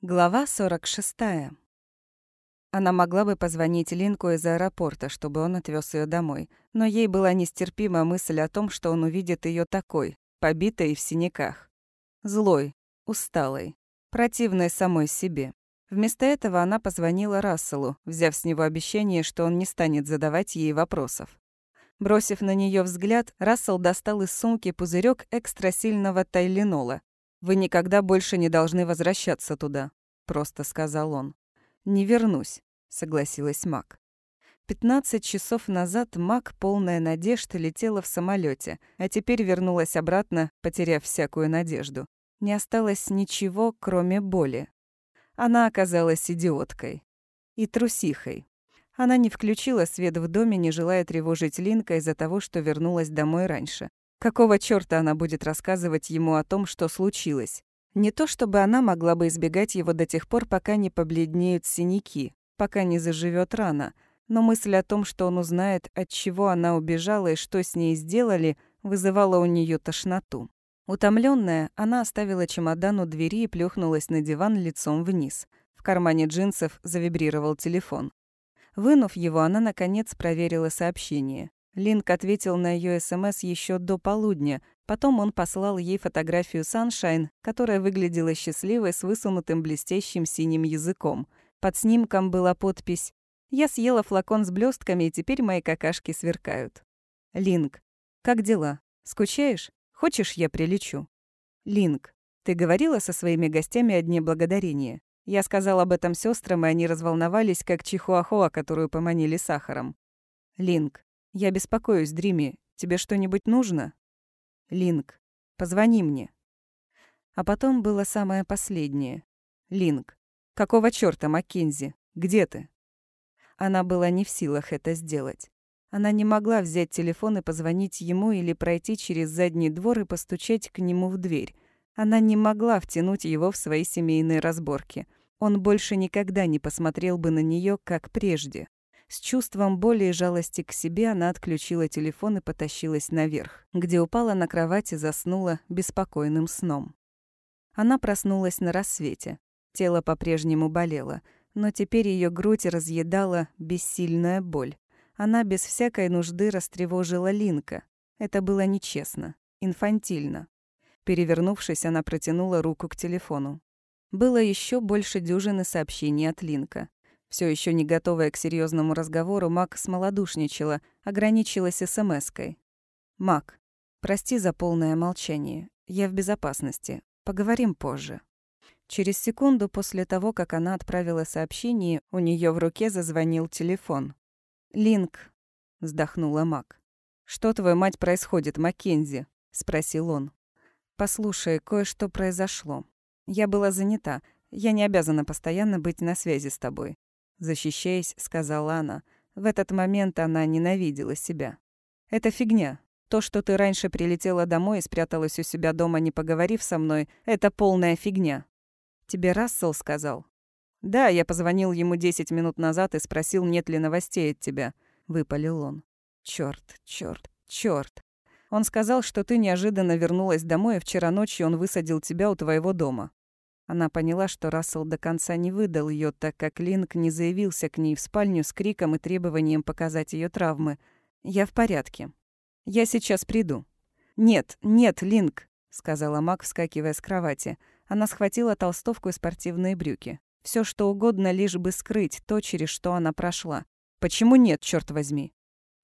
Глава 46. Она могла бы позвонить Линку из аэропорта, чтобы он отвез ее домой, но ей была нестерпима мысль о том, что он увидит ее такой, побитой в синяках. Злой, усталой, противной самой себе. Вместо этого она позвонила Расселу, взяв с него обещание, что он не станет задавать ей вопросов. Бросив на нее взгляд, Рассел достал из сумки пузырек экстрасильного тайленола «Вы никогда больше не должны возвращаться туда», — просто сказал он. «Не вернусь», — согласилась Мак. Пятнадцать часов назад Мак, полная надежд, летела в самолете, а теперь вернулась обратно, потеряв всякую надежду. Не осталось ничего, кроме боли. Она оказалась идиоткой. И трусихой. Она не включила свет в доме, не желая тревожить Линка из-за того, что вернулась домой раньше. Какого чёрта она будет рассказывать ему о том, что случилось? Не то чтобы она могла бы избегать его до тех пор, пока не побледнеют синяки, пока не заживет рана, но мысль о том, что он узнает, от чего она убежала и что с ней сделали, вызывала у нее тошноту. Утомленная, она оставила чемодан у двери и плюхнулась на диван лицом вниз. В кармане джинсов завибрировал телефон. Вынув его, она, наконец, проверила сообщение. Линк ответил на ее СМС еще до полудня. Потом он послал ей фотографию Саншайн, которая выглядела счастливой с высунутым блестящим синим языком. Под снимком была подпись «Я съела флакон с блестками, и теперь мои какашки сверкают». Линк. «Как дела? Скучаешь? Хочешь, я прилечу?» Линк. «Ты говорила со своими гостями о Дне Благодарения?» Я сказал об этом сестрам, и они разволновались, как чихуахуа, которую поманили сахаром. Линк. «Я беспокоюсь, Дрими. Тебе что-нибудь нужно?» «Линк, позвони мне». А потом было самое последнее. «Линк, какого чёрта, Маккензи? Где ты?» Она была не в силах это сделать. Она не могла взять телефон и позвонить ему или пройти через задний двор и постучать к нему в дверь. Она не могла втянуть его в свои семейные разборки. Он больше никогда не посмотрел бы на неё, как прежде. С чувством боли и жалости к себе она отключила телефон и потащилась наверх, где упала на кровать и заснула беспокойным сном. Она проснулась на рассвете. Тело по-прежнему болело, но теперь ее грудь разъедала бессильная боль. Она без всякой нужды растревожила Линка. Это было нечестно, инфантильно. Перевернувшись, она протянула руку к телефону. Было еще больше дюжины сообщений от Линка. Все еще не готовая к серьезному разговору, Мак смолодушничала, ограничилась СМС-кой. «Мак, прости за полное молчание. Я в безопасности. Поговорим позже». Через секунду после того, как она отправила сообщение, у нее в руке зазвонил телефон. «Линк», — вздохнула Мак. «Что, твоя мать, происходит, Маккензи?» — спросил он. «Послушай, кое-что произошло. Я была занята. Я не обязана постоянно быть на связи с тобой. Защищаясь, сказала она. В этот момент она ненавидела себя. «Это фигня. То, что ты раньше прилетела домой и спряталась у себя дома, не поговорив со мной, это полная фигня». «Тебе Рассел сказал?» «Да, я позвонил ему 10 минут назад и спросил, нет ли новостей от тебя», — выпалил он. «Чёрт, чёрт, чёрт. Он сказал, что ты неожиданно вернулась домой, и вчера ночью он высадил тебя у твоего дома. Она поняла, что Рассел до конца не выдал ее, так как Линк не заявился к ней в спальню с криком и требованием показать ее травмы. «Я в порядке. Я сейчас приду». «Нет, нет, Линк», — сказала Мак, вскакивая с кровати. Она схватила толстовку и спортивные брюки. Все что угодно, лишь бы скрыть то, через что она прошла. «Почему нет, черт возьми?»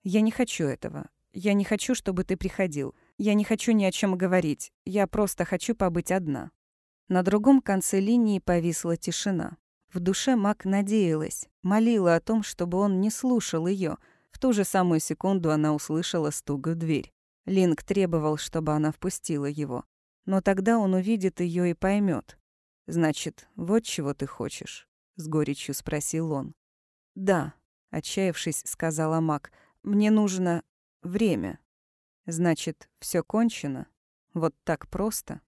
«Я не хочу этого. Я не хочу, чтобы ты приходил. Я не хочу ни о чем говорить. Я просто хочу побыть одна». На другом конце линии повисла тишина. В душе Мак надеялась, молила о том, чтобы он не слушал ее. В ту же самую секунду она услышала стук в дверь. Линк требовал, чтобы она впустила его. Но тогда он увидит ее и поймет. «Значит, вот чего ты хочешь?» — с горечью спросил он. «Да», — отчаявшись, сказала Мак, — «мне нужно время». «Значит, все кончено? Вот так просто?»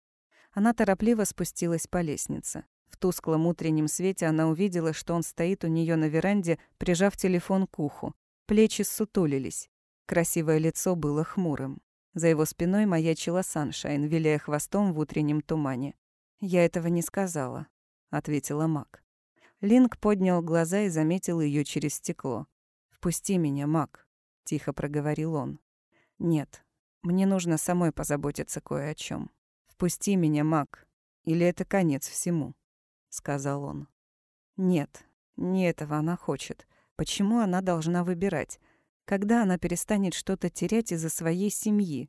Она торопливо спустилась по лестнице. В тусклом утреннем свете она увидела, что он стоит у нее на веранде, прижав телефон к уху. Плечи ссутулились. Красивое лицо было хмурым. За его спиной маячила Саншайн, виляя хвостом в утреннем тумане. «Я этого не сказала». — ответила Мак. Линк поднял глаза и заметил ее через стекло. «Впусти меня, Мак», — тихо проговорил он. «Нет, мне нужно самой позаботиться кое о чем. Впусти меня, Мак, или это конец всему», — сказал он. «Нет, не этого она хочет. Почему она должна выбирать? Когда она перестанет что-то терять из-за своей семьи?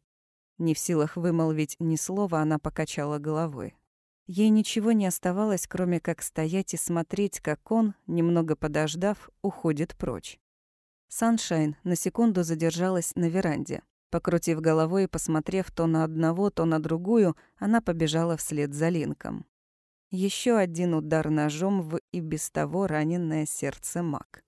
Не в силах вымолвить ни слова, она покачала головой. Ей ничего не оставалось, кроме как стоять и смотреть, как он, немного подождав, уходит прочь. Саншайн на секунду задержалась на веранде. Покрутив головой и посмотрев то на одного, то на другую, она побежала вслед за Линком. Еще один удар ножом в и без того раненное сердце Мак.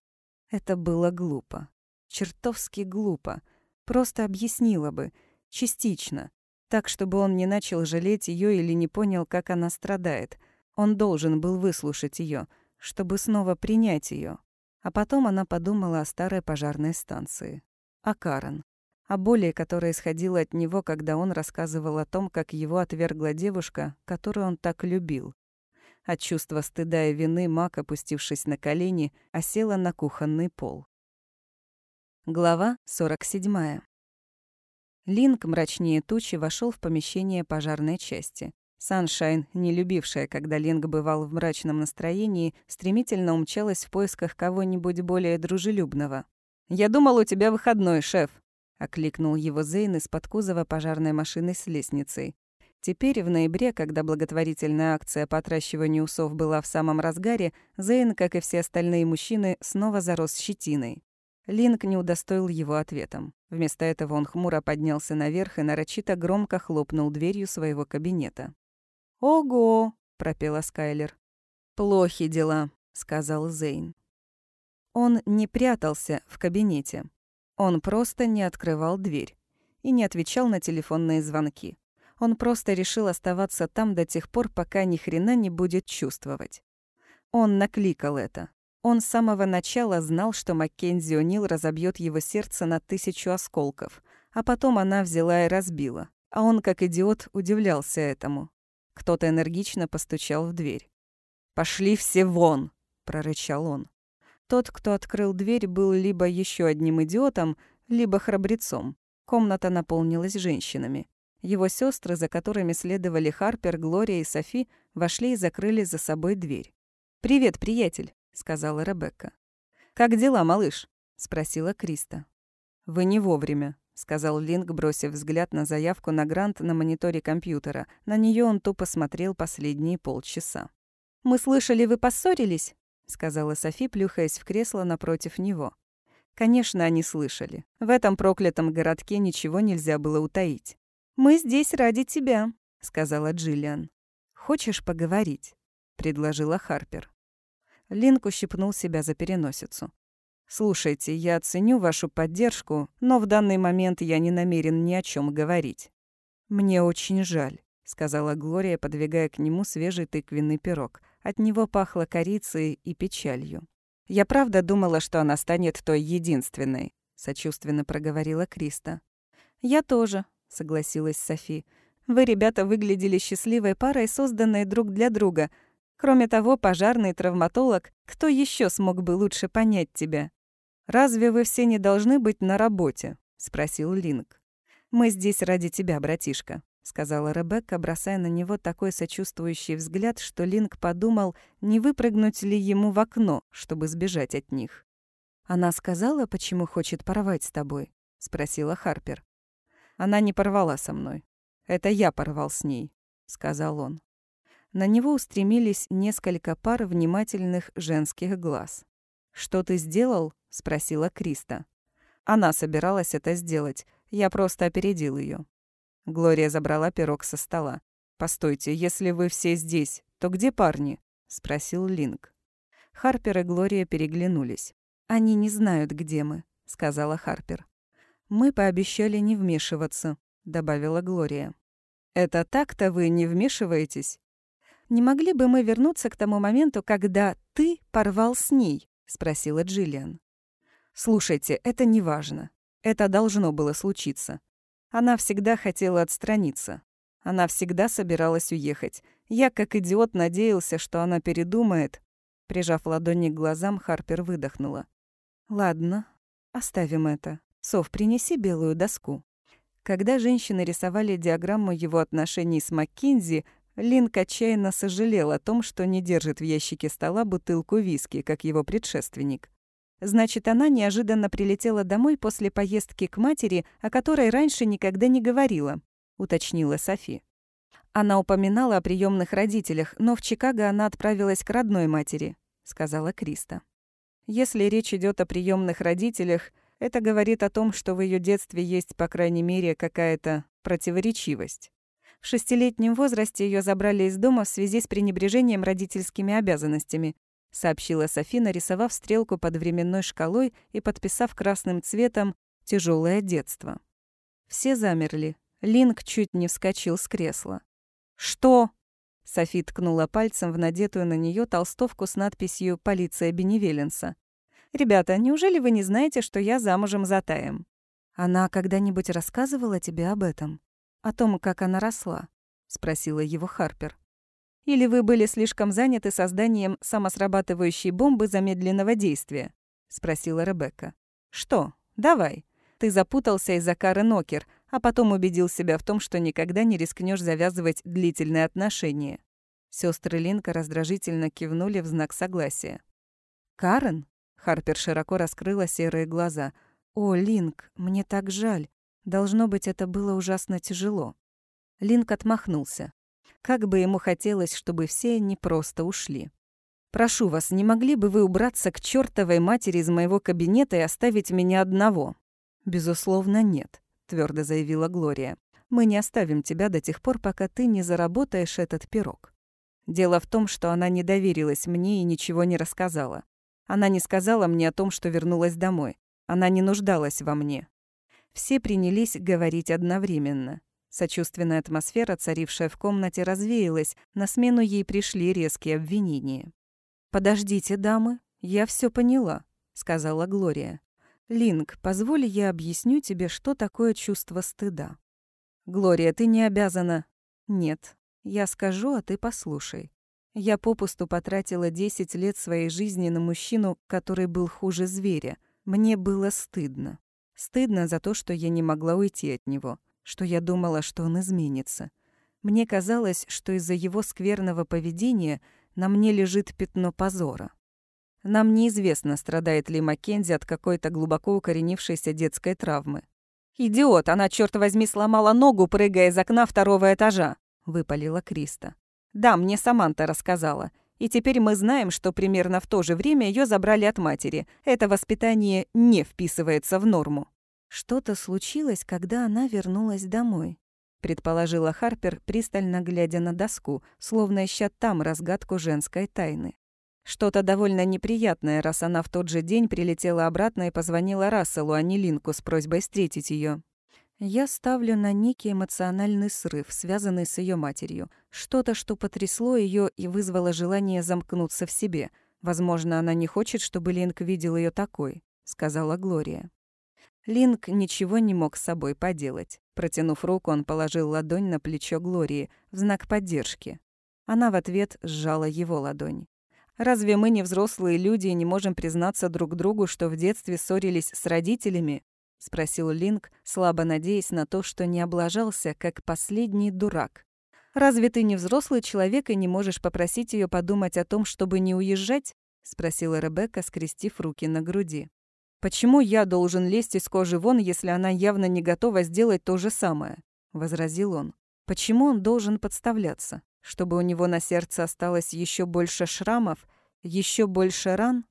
Это было глупо. Чертовски глупо. Просто объяснила бы. Частично. Так, чтобы он не начал жалеть ее или не понял, как она страдает. Он должен был выслушать ее, чтобы снова принять ее. А потом она подумала о старой пожарной станции. О Карен. О боли, которая исходила от него, когда он рассказывал о том, как его отвергла девушка, которую он так любил. От чувства стыда и вины Мак, опустившись на колени, осела на кухонный пол. Глава 47. Линк, мрачнее тучи, вошел в помещение пожарной части. Саншайн, не любившая, когда Линк бывал в мрачном настроении, стремительно умчалась в поисках кого-нибудь более дружелюбного. «Я думал, у тебя выходной, шеф», — окликнул его Зейн из-под кузова пожарной машины с лестницей. Теперь, в ноябре, когда благотворительная акция по отращиванию усов была в самом разгаре, Зейн, как и все остальные мужчины, снова зарос щетиной. Линк не удостоил его ответом. Вместо этого он хмуро поднялся наверх и нарочито громко хлопнул дверью своего кабинета. «Ого!» — пропела Скайлер. «Плохи дела», — сказал Зейн. Он не прятался в кабинете. Он просто не открывал дверь и не отвечал на телефонные звонки. Он просто решил оставаться там до тех пор, пока ни хрена не будет чувствовать. Он накликал это. Он с самого начала знал, что Маккензи О'Нил разобьет его сердце на тысячу осколков, а потом она взяла и разбила. А он, как идиот, удивлялся этому. Кто-то энергично постучал в дверь. «Пошли все вон!» — прорычал он. Тот, кто открыл дверь, был либо еще одним идиотом, либо храбрецом. Комната наполнилась женщинами. Его сестры, за которыми следовали Харпер, Глория и Софи, вошли и закрыли за собой дверь. «Привет, приятель», — сказала Ребекка. «Как дела, малыш?» — спросила Криста. «Вы не вовремя», — сказал Линк, бросив взгляд на заявку на грант на мониторе компьютера. На нее он тупо смотрел последние полчаса. «Мы слышали, вы поссорились?» — сказала Софи, плюхаясь в кресло напротив него. Конечно, они слышали. В этом проклятом городке ничего нельзя было утаить. «Мы здесь ради тебя», — сказала Джиллиан. «Хочешь поговорить?» — предложила Харпер. Линк ущипнул себя за переносицу. «Слушайте, я ценю вашу поддержку, но в данный момент я не намерен ни о чем говорить». «Мне очень жаль», — сказала Глория, подвигая к нему свежий тыквенный пирог. От него пахло корицей и печалью. «Я правда думала, что она станет той единственной», — сочувственно проговорила Криста. «Я тоже», — согласилась Софи. «Вы, ребята, выглядели счастливой парой, созданной друг для друга. Кроме того, пожарный травматолог, кто еще смог бы лучше понять тебя?» «Разве вы все не должны быть на работе?» — спросил Линк. «Мы здесь ради тебя, братишка», — сказала Ребекка, бросая на него такой сочувствующий взгляд, что Линк подумал, не выпрыгнуть ли ему в окно, чтобы сбежать от них. «Она сказала, почему хочет порвать с тобой?» — спросила Харпер. Она не порвала со мной. Это я порвал с ней», — сказал он. На него устремились несколько пар внимательных женских глаз. «Что ты сделал?» — спросила Криста. Она собиралась это сделать. Я просто опередил ее. Глория забрала пирог со стола. «Постойте, если вы все здесь, то где парни?» — спросил Линк. Харпер и Глория переглянулись. «Они не знают, где мы», — сказала Харпер. «Мы пообещали не вмешиваться», — добавила Глория. «Это так-то вы не вмешиваетесь?» «Не могли бы мы вернуться к тому моменту, когда ты порвал с ней?» — спросила Джиллиан. «Слушайте, это не важно. Это должно было случиться. Она всегда хотела отстраниться. Она всегда собиралась уехать. Я, как идиот, надеялся, что она передумает. Прижав ладони к глазам, Харпер выдохнула. «Ладно, оставим это. Сов, принеси белую доску». Когда женщины рисовали диаграмму его отношений с Маккинзи, Линк отчаянно сожалел о том, что не держит в ящике стола бутылку виски, как его предшественник. Значит, она неожиданно прилетела домой после поездки к матери, о которой раньше никогда не говорила, уточнила Софи. Она упоминала о приемных родителях, но в Чикаго она отправилась к родной матери, сказала Криста. Если речь идет о приемных родителях, это говорит о том, что в ее детстве есть, по крайней мере, какая-то противоречивость. В шестилетнем возрасте ее забрали из дома в связи с пренебрежением родительскими обязанностями, сообщила Софи, нарисовав стрелку под временной шкалой и подписав красным цветом «Тяжелое детство». Все замерли. Линк чуть не вскочил с кресла. «Что?» Софи ткнула пальцем в надетую на нее толстовку с надписью «Полиция Беневеленса». «Ребята, неужели вы не знаете, что я замужем за Таем?» «Она когда-нибудь рассказывала тебе об этом? О том, как она росла?» — спросила его Харпер. Или вы были слишком заняты созданием самосрабатывающей бомбы замедленного действия?» — спросила Ребекка. «Что? Давай. Ты запутался из-за Кары Нокер, а потом убедил себя в том, что никогда не рискнешь завязывать длительные отношения». Сестры Линка раздражительно кивнули в знак согласия. «Карен?» — Харпер широко раскрыла серые глаза. «О, Линк, мне так жаль. Должно быть, это было ужасно тяжело». Линк отмахнулся. Как бы ему хотелось, чтобы все не просто ушли. «Прошу вас, не могли бы вы убраться к чертовой матери из моего кабинета и оставить меня одного?» «Безусловно, нет», — твердо заявила Глория. «Мы не оставим тебя до тех пор, пока ты не заработаешь этот пирог». Дело в том, что она не доверилась мне и ничего не рассказала. Она не сказала мне о том, что вернулась домой. Она не нуждалась во мне. Все принялись говорить одновременно. Сочувственная атмосфера, царившая в комнате, развеялась, на смену ей пришли резкие обвинения. «Подождите, дамы, я все поняла», — сказала Глория. «Линк, позволь я объясню тебе, что такое чувство стыда». «Глория, ты не обязана...» «Нет, я скажу, а ты послушай. Я попусту потратила 10 лет своей жизни на мужчину, который был хуже зверя. Мне было стыдно. Стыдно за то, что я не могла уйти от него что я думала, что он изменится. Мне казалось, что из-за его скверного поведения на мне лежит пятно позора. Нам неизвестно, страдает ли Маккензи от какой-то глубоко укоренившейся детской травмы. «Идиот! Она, черт возьми, сломала ногу, прыгая из окна второго этажа!» — выпалила Криста. «Да, мне Саманта рассказала. И теперь мы знаем, что примерно в то же время ее забрали от матери. Это воспитание не вписывается в норму». Что-то случилось, когда она вернулась домой, предположила Харпер, пристально глядя на доску, словно ища там разгадку женской тайны. Что-то довольно неприятное, раз она в тот же день прилетела обратно и позвонила Расселу, а не Линку, с просьбой встретить ее. Я ставлю на некий эмоциональный срыв, связанный с ее матерью. Что-то, что потрясло ее и вызвало желание замкнуться в себе. Возможно, она не хочет, чтобы Линк видел ее такой, сказала Глория. Линк ничего не мог с собой поделать. Протянув руку, он положил ладонь на плечо Глории в знак поддержки. Она в ответ сжала его ладонь. «Разве мы не взрослые люди и не можем признаться друг другу, что в детстве ссорились с родителями?» — спросил Линк, слабо надеясь на то, что не облажался, как последний дурак. «Разве ты не взрослый человек и не можешь попросить ее подумать о том, чтобы не уезжать?» — спросила Ребекка, скрестив руки на груди. «Почему я должен лезть из кожи вон, если она явно не готова сделать то же самое?» — возразил он. «Почему он должен подставляться? Чтобы у него на сердце осталось еще больше шрамов, еще больше ран?»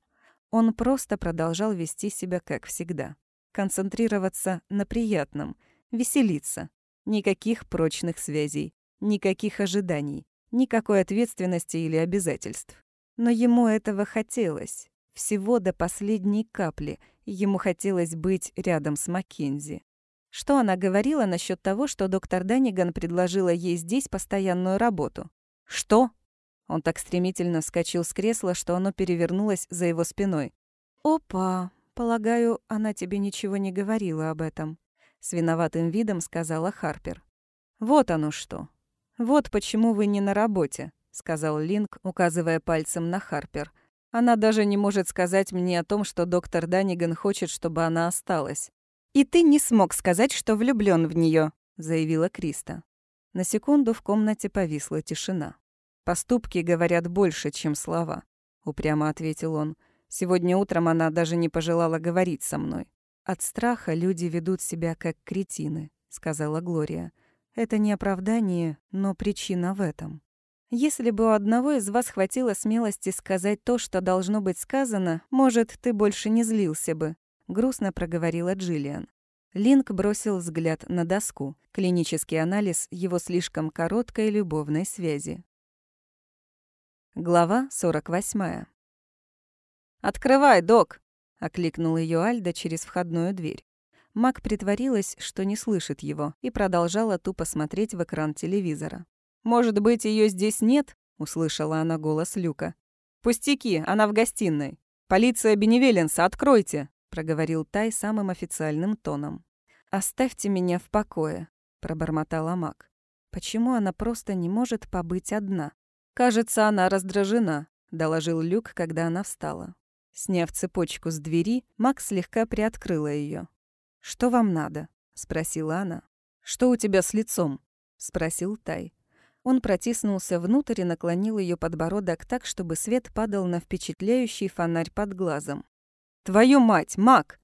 Он просто продолжал вести себя как всегда. Концентрироваться на приятном, веселиться. Никаких прочных связей, никаких ожиданий, никакой ответственности или обязательств. Но ему этого хотелось. Всего до последней капли, Ему хотелось быть рядом с Маккензи. Что она говорила насчет того, что доктор Даниган предложила ей здесь постоянную работу? «Что?» Он так стремительно вскочил с кресла, что оно перевернулось за его спиной. «Опа! Полагаю, она тебе ничего не говорила об этом», — с виноватым видом сказала Харпер. «Вот оно что. «Вот почему вы не на работе», — сказал Линк, указывая пальцем на Харпер. «Она даже не может сказать мне о том, что доктор Даниган хочет, чтобы она осталась». «И ты не смог сказать, что влюблён в неё», — заявила Криста. На секунду в комнате повисла тишина. «Поступки говорят больше, чем слова», — упрямо ответил он. «Сегодня утром она даже не пожелала говорить со мной». «От страха люди ведут себя как кретины», — сказала Глория. «Это не оправдание, но причина в этом». «Если бы у одного из вас хватило смелости сказать то, что должно быть сказано, может, ты больше не злился бы», — грустно проговорила Джиллиан. Линк бросил взгляд на доску. Клинический анализ его слишком короткой любовной связи. Глава 48. «Открывай, док!» — окликнул ее Альда через входную дверь. Мак притворилась, что не слышит его, и продолжала тупо смотреть в экран телевизора. «Может быть, ее здесь нет?» — услышала она голос Люка. «Пустяки, она в гостиной. Полиция Беневеленса, откройте!» — проговорил Тай самым официальным тоном. «Оставьте меня в покое», — пробормотала Мак. «Почему она просто не может побыть одна?» «Кажется, она раздражена», — доложил Люк, когда она встала. Сняв цепочку с двери, Мак слегка приоткрыла ее. «Что вам надо?» — спросила она. «Что у тебя с лицом?» — спросил Тай. Он протиснулся внутрь и наклонил ее подбородок так, чтобы свет падал на впечатляющий фонарь под глазом. «Твою мать, Мак!»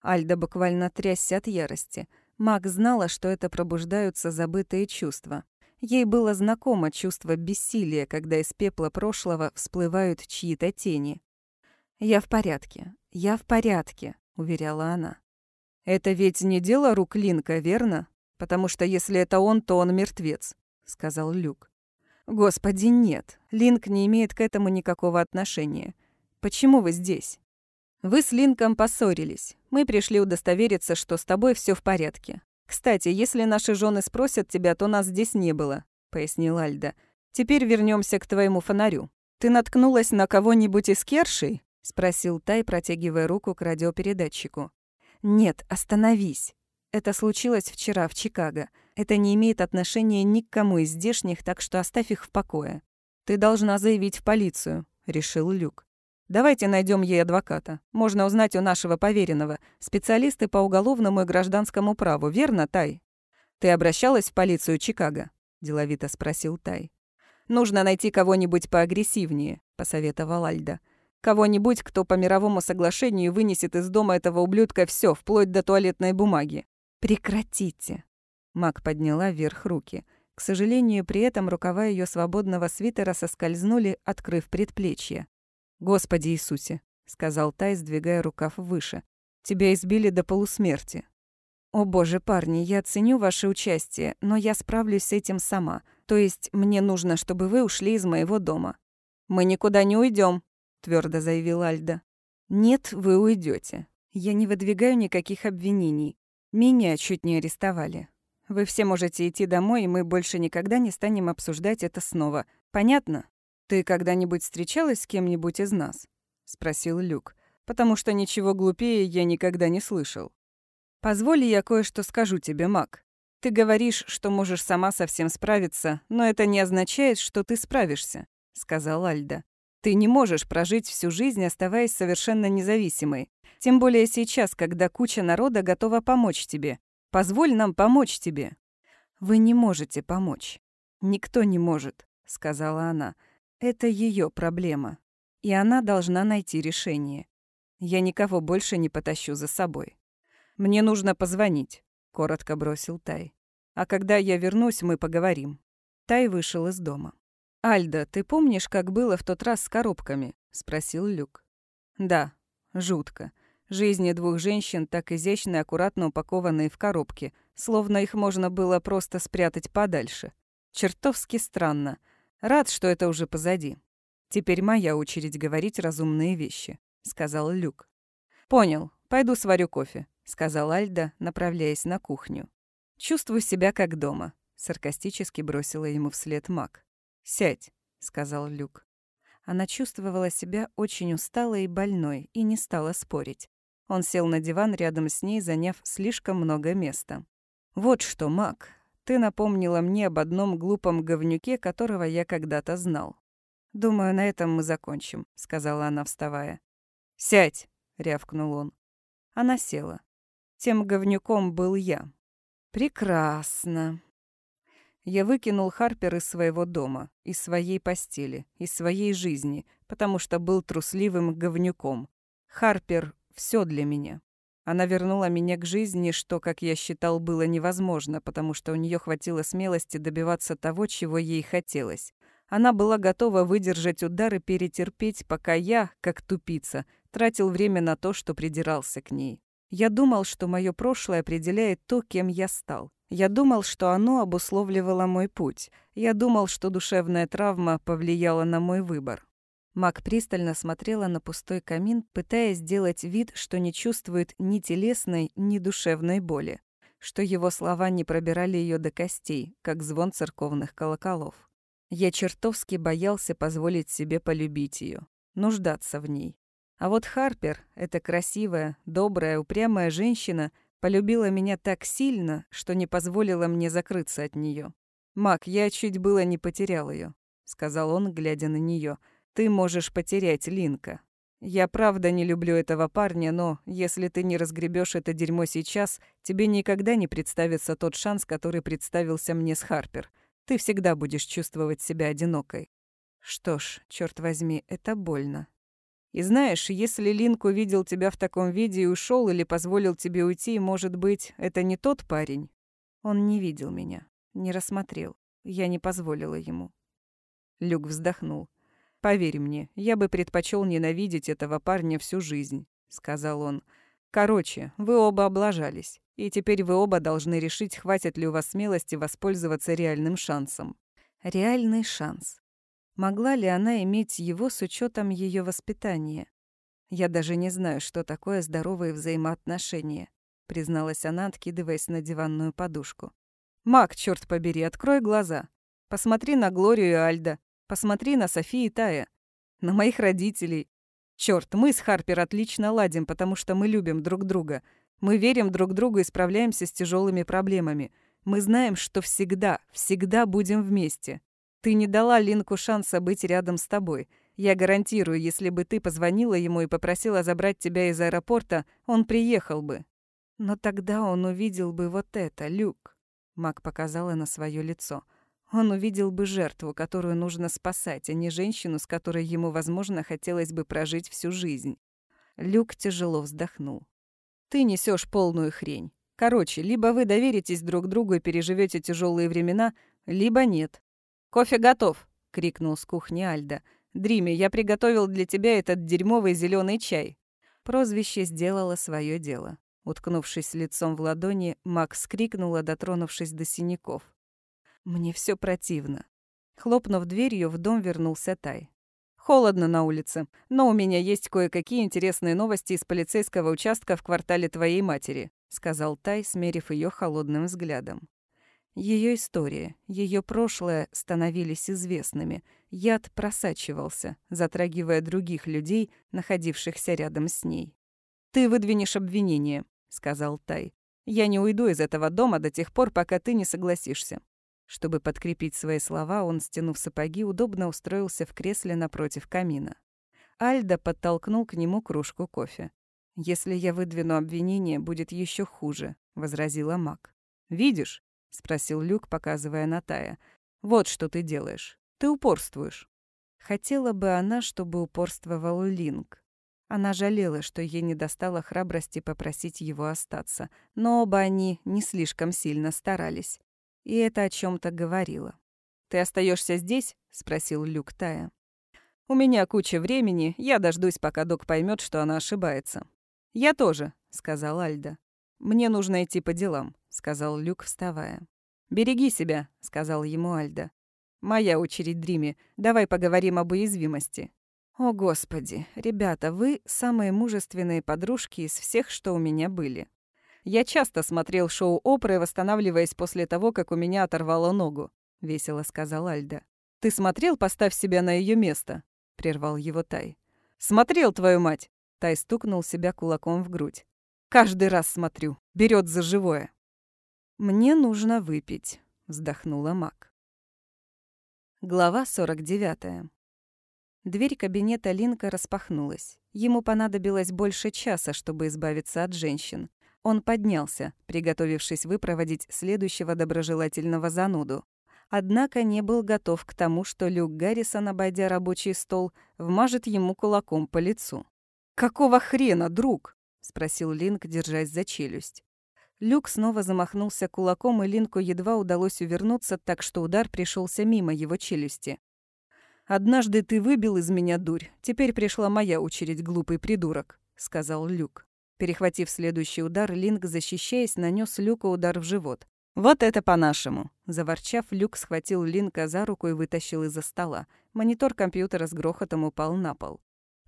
Альда буквально трясся от ярости. Мак знала, что это пробуждаются забытые чувства. Ей было знакомо чувство бессилия, когда из пепла прошлого всплывают чьи-то тени. «Я в порядке, я в порядке», — уверяла она. «Это ведь не дело рук Линка, верно? Потому что если это он, то он мертвец», — сказал Люк. «Господи, нет. Линк не имеет к этому никакого отношения. Почему вы здесь?» Вы с Линком поссорились. Мы пришли удостовериться, что с тобой все в порядке. Кстати, если наши жены спросят тебя, то нас здесь не было, пояснил Альда. Теперь вернемся к твоему фонарю. Ты наткнулась на кого-нибудь из Кершей? спросил Тай, протягивая руку к радиопередатчику. Нет, остановись. Это случилось вчера в Чикаго. Это не имеет отношения ни к кому из здешних, так что оставь их в покое. Ты должна заявить в полицию, решил Люк. Давайте найдем ей адвоката. Можно узнать у нашего поверенного. Специалисты по уголовному и гражданскому праву, верно, Тай? Ты обращалась в полицию Чикаго? деловито спросил Тай. Нужно найти кого-нибудь поагрессивнее, посоветовал Альда. Кого-нибудь, кто по мировому соглашению вынесет из дома этого ублюдка все, вплоть до туалетной бумаги. Прекратите. Мак подняла вверх руки. К сожалению, при этом рукава ее свободного свитера соскользнули, открыв предплечье. «Господи Иисусе», — сказал Тай, сдвигая рукав выше. «Тебя избили до полусмерти». «О боже, парни, я ценю ваше участие, но я справлюсь с этим сама. То есть мне нужно, чтобы вы ушли из моего дома». «Мы никуда не уйдем, твердо заявил Альда. «Нет, вы уйдете. Я не выдвигаю никаких обвинений. Меня чуть не арестовали. Вы все можете идти домой, и мы больше никогда не станем обсуждать это снова. Понятно?» «Ты когда-нибудь встречалась с кем-нибудь из нас?» — спросил Люк. «Потому что ничего глупее я никогда не слышал. Позволь, я кое-что скажу тебе, Мак. Ты говоришь, что можешь сама со всем справиться, но это не означает, что ты справишься», — сказал Альда. «Ты не можешь прожить всю жизнь, оставаясь совершенно независимой. Тем более сейчас, когда куча народа готова помочь тебе. Позволь нам помочь тебе». «Вы не можете помочь. Никто не может», — сказала она. Это ее проблема, и она должна найти решение. Я никого больше не потащу за собой. Мне нужно позвонить, коротко бросил Тай. А когда я вернусь, мы поговорим. Тай вышел из дома. Альда, ты помнишь, как было в тот раз с коробками? спросил Люк. Да, жутко. Жизни двух женщин, так изящно и аккуратно упакованные в коробки, словно их можно было просто спрятать подальше. Чертовски странно. Рад, что это уже позади. Теперь моя очередь говорить разумные вещи», — сказал Люк. «Понял. Пойду сварю кофе», — сказал Альда, направляясь на кухню. «Чувствую себя как дома», — саркастически бросила ему вслед Мак. «Сядь», — сказал Люк. Она чувствовала себя очень усталой и больной и не стала спорить. Он сел на диван рядом с ней, заняв слишком много места. «Вот что, Мак, Ты напомнила мне об одном глупом говнюке, которого я когда-то знал. «Думаю, на этом мы закончим», — сказала она, вставая. «Сядь!» — рявкнул он. Она села. Тем говнюком был я. «Прекрасно!» Я выкинул Харпер из своего дома, из своей постели, из своей жизни, потому что был трусливым говнюком. Харпер — все для меня. Она вернула меня к жизни, что, как я считал, было невозможно, потому что у нее хватило смелости добиваться того, чего ей хотелось. Она была готова выдержать удар и перетерпеть, пока я, как тупица, тратил время на то, что придирался к ней. Я думал, что мое прошлое определяет то, кем я стал. Я думал, что оно обусловливало мой путь. Я думал, что душевная травма повлияла на мой выбор. Мак пристально смотрела на пустой камин, пытаясь сделать вид, что не чувствует ни телесной, ни душевной боли, что его слова не пробирали ее до костей, как звон церковных колоколов. Я чертовски боялся позволить себе полюбить ее, нуждаться в ней. А вот Харпер, эта красивая, добрая, упрямая женщина, полюбила меня так сильно, что не позволила мне закрыться от нее. «Мак, я чуть было не потерял ее, сказал он, глядя на нее. «Ты можешь потерять Линка. Я правда не люблю этого парня, но если ты не разгребешь это дерьмо сейчас, тебе никогда не представится тот шанс, который представился мне с Харпер. Ты всегда будешь чувствовать себя одинокой». Что ж, черт возьми, это больно. И знаешь, если Линк увидел тебя в таком виде и ушел или позволил тебе уйти, может быть, это не тот парень? Он не видел меня, не рассмотрел. Я не позволила ему. Люк вздохнул. «Поверь мне, я бы предпочел ненавидеть этого парня всю жизнь», — сказал он. «Короче, вы оба облажались, и теперь вы оба должны решить, хватит ли у вас смелости воспользоваться реальным шансом». Реальный шанс. Могла ли она иметь его с учетом ее воспитания? Я даже не знаю, что такое здоровые взаимоотношения, призналась она, откидываясь на диванную подушку. Мак, черт побери, открой глаза. Посмотри на Глорию и Альда. Посмотри на Софи и Тая. На моих родителей. Черт, мы с Харпер отлично ладим, потому что мы любим друг друга. Мы верим друг другу и справляемся с тяжелыми проблемами. Мы знаем, что всегда, всегда будем вместе. Ты не дала Линку шанса быть рядом с тобой. Я гарантирую, если бы ты позвонила ему и попросила забрать тебя из аэропорта, он приехал бы. Но тогда он увидел бы вот это, Люк. Мак показала на свое лицо. Он увидел бы жертву, которую нужно спасать, а не женщину, с которой ему, возможно, хотелось бы прожить всю жизнь. Люк тяжело вздохнул. Ты несешь полную хрень. Короче, либо вы доверитесь друг другу и переживете тяжелые времена, либо нет. «Кофе готов!» — крикнул с кухни Альда. «Дриме, я приготовил для тебя этот дерьмовый зеленый чай». Прозвище сделало свое дело. Уткнувшись лицом в ладони, Макс крикнула, дотронувшись до синяков. «Мне все противно». Хлопнув дверью, в дом вернулся Тай. «Холодно на улице, но у меня есть кое-какие интересные новости из полицейского участка в квартале твоей матери», сказал Тай, смерив ее холодным взглядом. Ее история, ее прошлое становились известными. Яд просачивался, затрагивая других людей, находившихся рядом с ней. «Ты выдвинешь обвинение», — сказал Тай. «Я не уйду из этого дома до тех пор, пока ты не согласишься». Чтобы подкрепить свои слова, он, стянув сапоги, удобно устроился в кресле напротив камина. Альда подтолкнул к нему кружку кофе. «Если я выдвину обвинение, будет еще хуже», — возразила Мак. «Видишь, — спросил Люк, показывая на Тая. «Вот что ты делаешь. Ты упорствуешь». Хотела бы она, чтобы упорствовал Линк. Она жалела, что ей не достало храбрости попросить его остаться, но оба они не слишком сильно старались. И это о чем то говорило. «Ты остаешься здесь?» — спросил Люк Тая. «У меня куча времени, я дождусь, пока док поймет, что она ошибается». «Я тоже», — сказал Альда. «Мне нужно идти по делам сказал Люк, вставая. «Береги себя», — сказал ему Альда. «Моя очередь, Дриме. Давай поговорим об уязвимости». «О, Господи! Ребята, вы самые мужественные подружки из всех, что у меня были. Я часто смотрел шоу Опры, восстанавливаясь после того, как у меня оторвало ногу», — весело сказал Альда. «Ты смотрел «Поставь себя на ее место»?» — прервал его Тай. «Смотрел, твою мать!» Тай стукнул себя кулаком в грудь. «Каждый раз смотрю. Берет за живое». «Мне нужно выпить», — вздохнула Мак. Глава 49. Дверь кабинета Линка распахнулась. Ему понадобилось больше часа, чтобы избавиться от женщин. Он поднялся, приготовившись выпроводить следующего доброжелательного зануду. Однако не был готов к тому, что Люк Гаррисон, обойдя рабочий стол, вмажет ему кулаком по лицу. «Какого хрена, друг?» — спросил Линк, держась за челюсть. Люк снова замахнулся кулаком, и Линку едва удалось увернуться, так что удар пришелся мимо его челюсти. «Однажды ты выбил из меня дурь. Теперь пришла моя очередь, глупый придурок», — сказал Люк. Перехватив следующий удар, Линк, защищаясь, нанес Люку удар в живот. «Вот это по-нашему!» Заворчав, Люк схватил Линка за руку и вытащил из-за стола. Монитор компьютера с грохотом упал на пол.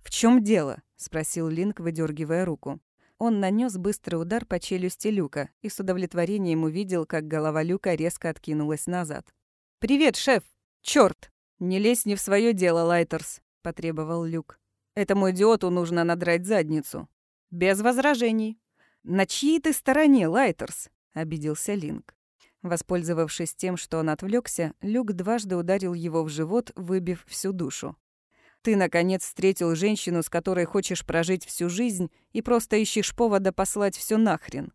«В чем дело?» — спросил Линк, выдергивая руку. Он нанес быстрый удар по челюсти Люка и с удовлетворением увидел, как голова Люка резко откинулась назад. «Привет, шеф! Чёрт!» «Не лезь не в свое дело, Лайтерс», — потребовал Люк. «Этому идиоту нужно надрать задницу». «Без возражений». «На чьей ты стороне, Лайтерс?» — обиделся Линк. Воспользовавшись тем, что он отвлекся, Люк дважды ударил его в живот, выбив всю душу. «Ты, наконец, встретил женщину, с которой хочешь прожить всю жизнь, и просто ищешь повода послать все нахрен.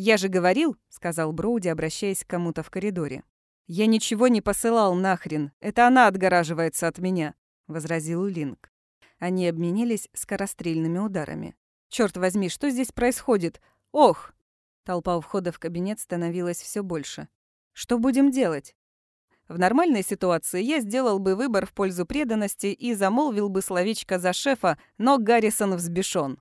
«Я же говорил», — сказал Броуди, обращаясь к кому-то в коридоре, «Я ничего не посылал нахрен. Это она отгораживается от меня», — возразил Линк. Они обменялись скорострельными ударами. «Чёрт возьми, что здесь происходит? Ох!» Толпа у входа в кабинет становилась все больше. «Что будем делать?» В нормальной ситуации я сделал бы выбор в пользу преданности и замолвил бы словечко за шефа, но Гаррисон взбешен.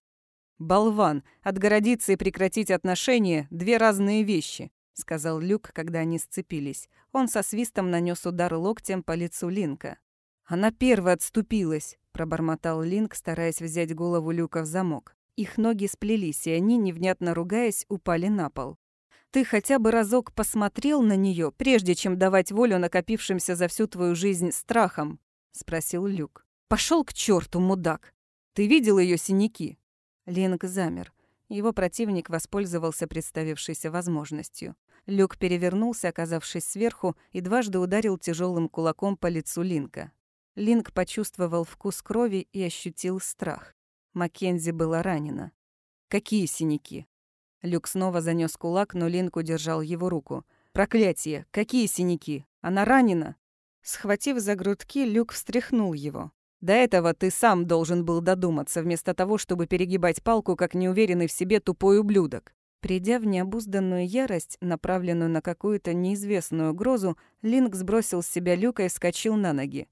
«Болван, отгородиться и прекратить отношения — две разные вещи сказал Люк, когда они сцепились. Он со свистом нанес удар локтем по лицу Линка. Она первая отступилась, пробормотал Линк, стараясь взять голову Люка в замок. Их ноги сплелись, и они, невнятно ругаясь, упали на пол. Ты хотя бы разок посмотрел на нее, прежде чем давать волю накопившимся за всю твою жизнь страхам? спросил Люк. Пошел к черту, мудак! Ты видел ее синяки? Линк замер. Его противник воспользовался представившейся возможностью. Люк перевернулся, оказавшись сверху, и дважды ударил тяжелым кулаком по лицу Линка. Линк почувствовал вкус крови и ощутил страх. Маккензи была ранена. «Какие синяки?» Люк снова занес кулак, но Линк удержал его руку. «Проклятие! Какие синяки? Она ранена!» Схватив за грудки, Люк встряхнул его. «До этого ты сам должен был додуматься, вместо того, чтобы перегибать палку, как неуверенный в себе тупой ублюдок. Придя в необузданную ярость, направленную на какую-то неизвестную угрозу, Линк сбросил с себя люка и вскочил на ноги.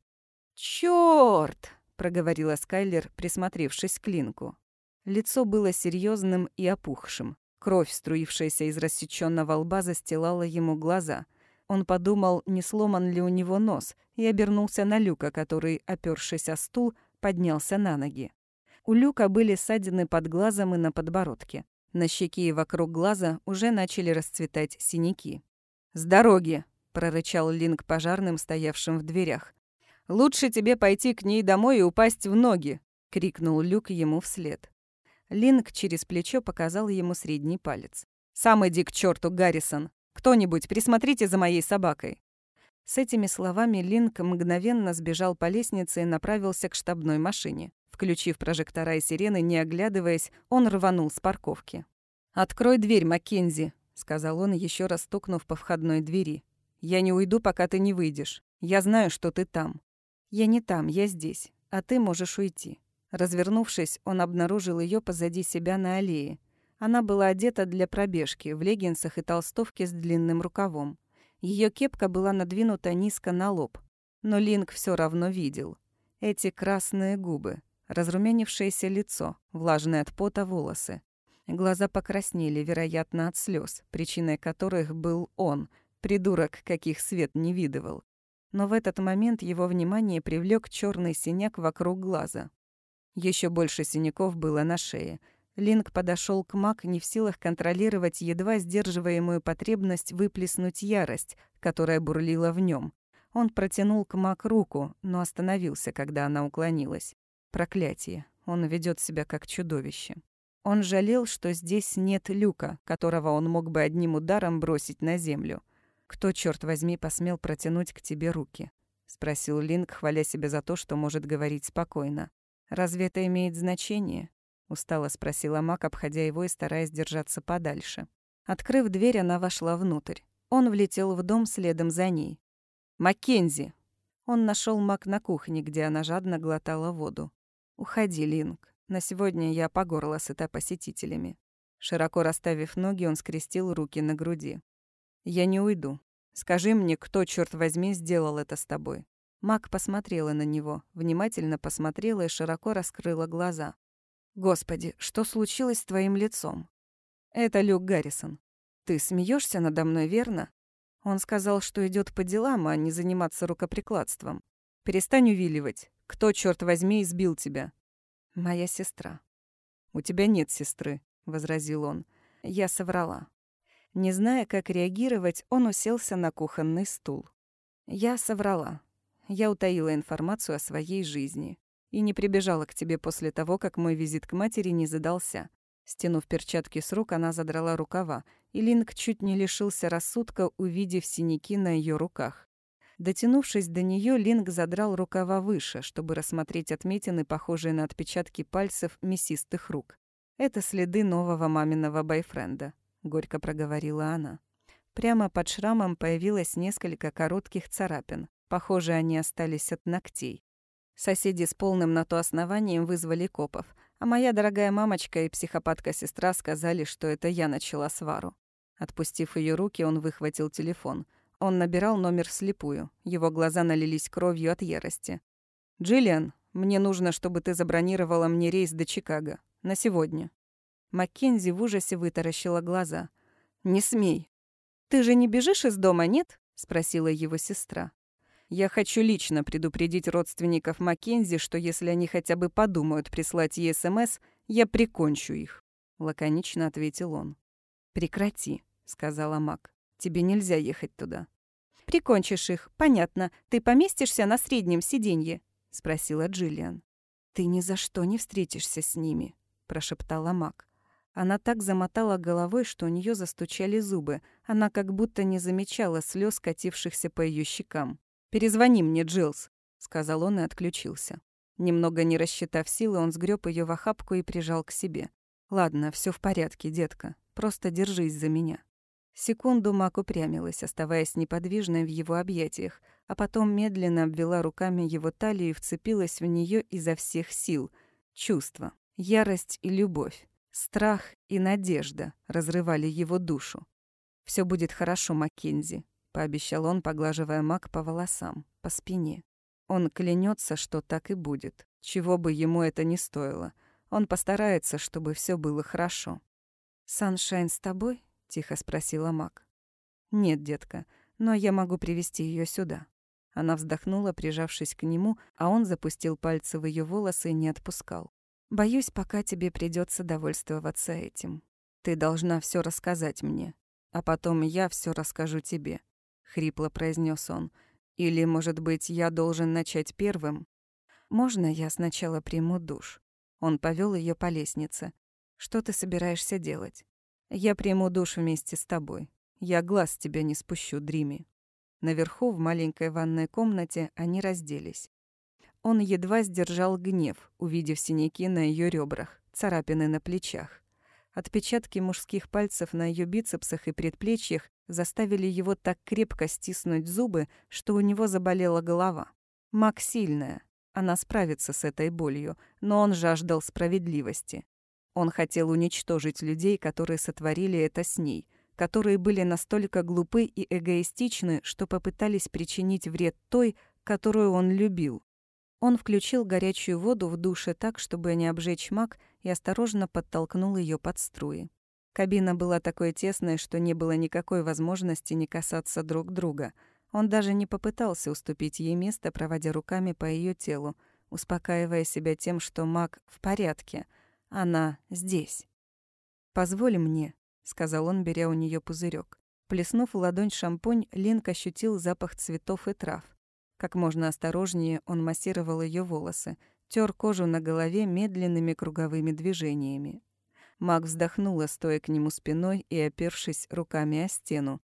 «Чёрт!» — проговорила Скайлер, присмотревшись к Линку. Лицо было серьезным и опухшим. Кровь, струившаяся из рассечённого лба, застилала ему глаза. Он подумал, не сломан ли у него нос, и обернулся на Люка, который, опёршись о стул, поднялся на ноги. У Люка были ссадины под глазом и на подбородке. На щеке и вокруг глаза уже начали расцветать синяки. «С дороги!» — прорычал Линк пожарным, стоявшим в дверях. «Лучше тебе пойти к ней домой и упасть в ноги!» — крикнул Люк ему вслед. Линк через плечо показал ему средний палец. «Сам иди к черту, Гаррисон! Кто-нибудь, присмотрите за моей собакой!» С этими словами Линк мгновенно сбежал по лестнице и направился к штабной машине. Включив прожектора и сирены, не оглядываясь, он рванул с парковки. «Открой дверь, Маккензи», — сказал он, еще раз стукнув по входной двери. «Я не уйду, пока ты не выйдешь. Я знаю, что ты там». «Я не там, я здесь. А ты можешь уйти». Развернувшись, он обнаружил ее позади себя на аллее. Она была одета для пробежки, в леггинсах и толстовке с длинным рукавом. Ее кепка была надвинута низко на лоб. Но Линк все равно видел. Эти красные губы, разрумянившееся лицо, влажные от пота волосы. Глаза покраснели, вероятно, от слез, причиной которых был он, придурок, каких свет не видывал. Но в этот момент его внимание привлек черный синяк вокруг глаза. Еще больше синяков было на шее. Линк подошел к Мак, не в силах контролировать едва сдерживаемую потребность выплеснуть ярость, которая бурлила в нем. Он протянул к Мак руку, но остановился, когда она уклонилась. Проклятие. Он ведет себя как чудовище. Он жалел, что здесь нет люка, которого он мог бы одним ударом бросить на землю. «Кто, черт возьми, посмел протянуть к тебе руки?» — спросил Линк, хваля себя за то, что может говорить спокойно. «Разве это имеет значение?» — устало спросила Мак, обходя его и стараясь держаться подальше. Открыв дверь, она вошла внутрь. Он влетел в дом следом за ней. «Маккензи!» Он нашел Мак на кухне, где она жадно глотала воду. «Уходи, Линк. На сегодня я по горло сыта посетителями». Широко расставив ноги, он скрестил руки на груди. «Я не уйду. Скажи мне, кто, черт возьми, сделал это с тобой?» Мак посмотрела на него, внимательно посмотрела и широко раскрыла глаза. «Господи, что случилось с твоим лицом?» «Это Люк Гаррисон. Ты смеешься надо мной, верно?» Он сказал, что идет по делам, а не заниматься рукоприкладством. «Перестань увиливать. Кто, черт возьми, избил тебя?» «Моя сестра». «У тебя нет сестры», — возразил он. Я соврала. Не зная, как реагировать, он уселся на кухонный стул. Я соврала. Я утаила информацию о своей жизни и не прибежала к тебе после того, как мой визит к матери не задался. Стянув перчатки с рук, она задрала рукава, и Линк чуть не лишился рассудка, увидев синяки на ее руках. Дотянувшись до нее, Линк задрал рукава выше, чтобы рассмотреть отметины, похожие на отпечатки пальцев мясистых рук. «Это следы нового маминого бойфренда», — горько проговорила она. Прямо под шрамом появилось несколько коротких царапин. Похоже, они остались от ногтей. Соседи с полным на то основанием вызвали копов, а моя дорогая мамочка и психопатка-сестра сказали, что это я начала свару. Отпустив ее руки, он выхватил телефон. Он набирал номер слепую. Его глаза налились кровью от ярости. «Джиллиан, мне нужно, чтобы ты забронировала мне рейс до Чикаго. На сегодня». Маккензи в ужасе вытаращила глаза. «Не смей». «Ты же не бежишь из дома, нет?» — спросила его сестра. Я хочу лично предупредить родственников Маккензи, что если они хотя бы подумают прислать ей СМС, я прикончу их», — лаконично ответил он. «Прекрати», — сказала Мак. «Тебе нельзя ехать туда». «Прикончишь их, понятно. Ты поместишься на среднем сиденье?» — спросила Джиллиан. «Ты ни за что не встретишься с ними», — прошептала Мак. Она так замотала головой, что у нее застучали зубы. Она как будто не замечала слез, катившихся по ее щекам. «Перезвони мне, Джилс», — сказал он и отключился. Немного не рассчитав силы, он сгреб ее в охапку и прижал к себе. «Ладно, все в порядке, детка. Просто держись за меня». Секунду Мак упрямилась, оставаясь неподвижной в его объятиях, а потом медленно обвела руками его талию и вцепилась в нее изо всех сил. Чувства, ярость и любовь, страх и надежда разрывали его душу. Все будет хорошо, Маккензи пообещал он, поглаживая маг по волосам, по спине. Он клянется, что так и будет, чего бы ему это ни стоило. Он постарается, чтобы все было хорошо. «Саншайн с тобой?» — тихо спросила маг. «Нет, детка, но я могу привести ее сюда». Она вздохнула, прижавшись к нему, а он запустил пальцы в ее волосы и не отпускал. «Боюсь, пока тебе придется довольствоваться этим. Ты должна все рассказать мне, а потом я все расскажу тебе. — хрипло произнес он. «Или, может быть, я должен начать первым?» «Можно я сначала приму душ?» Он повел ее по лестнице. «Что ты собираешься делать?» «Я приму душ вместе с тобой. Я глаз с тебя не спущу, Дрими». Наверху, в маленькой ванной комнате, они разделись. Он едва сдержал гнев, увидев синяки на ее ребрах, царапины на плечах. Отпечатки мужских пальцев на ее бицепсах и предплечьях заставили его так крепко стиснуть зубы, что у него заболела голова. Мак сильная, она справится с этой болью, но он жаждал справедливости. Он хотел уничтожить людей, которые сотворили это с ней, которые были настолько глупы и эгоистичны, что попытались причинить вред той, которую он любил. Он включил горячую воду в душе так, чтобы не обжечь мак, и осторожно подтолкнул ее под струи. Кабина была такой тесной, что не было никакой возможности не касаться друг друга. Он даже не попытался уступить ей место, проводя руками по ее телу, успокаивая себя тем, что маг в порядке. Она здесь. «Позволь мне», — сказал он, беря у нее пузырек. Плеснув в ладонь шампунь, Линк ощутил запах цветов и трав. Как можно осторожнее он массировал ее волосы, тер кожу на голове медленными круговыми движениями. Маг вздохнула, стоя к нему спиной и опершись руками о стену.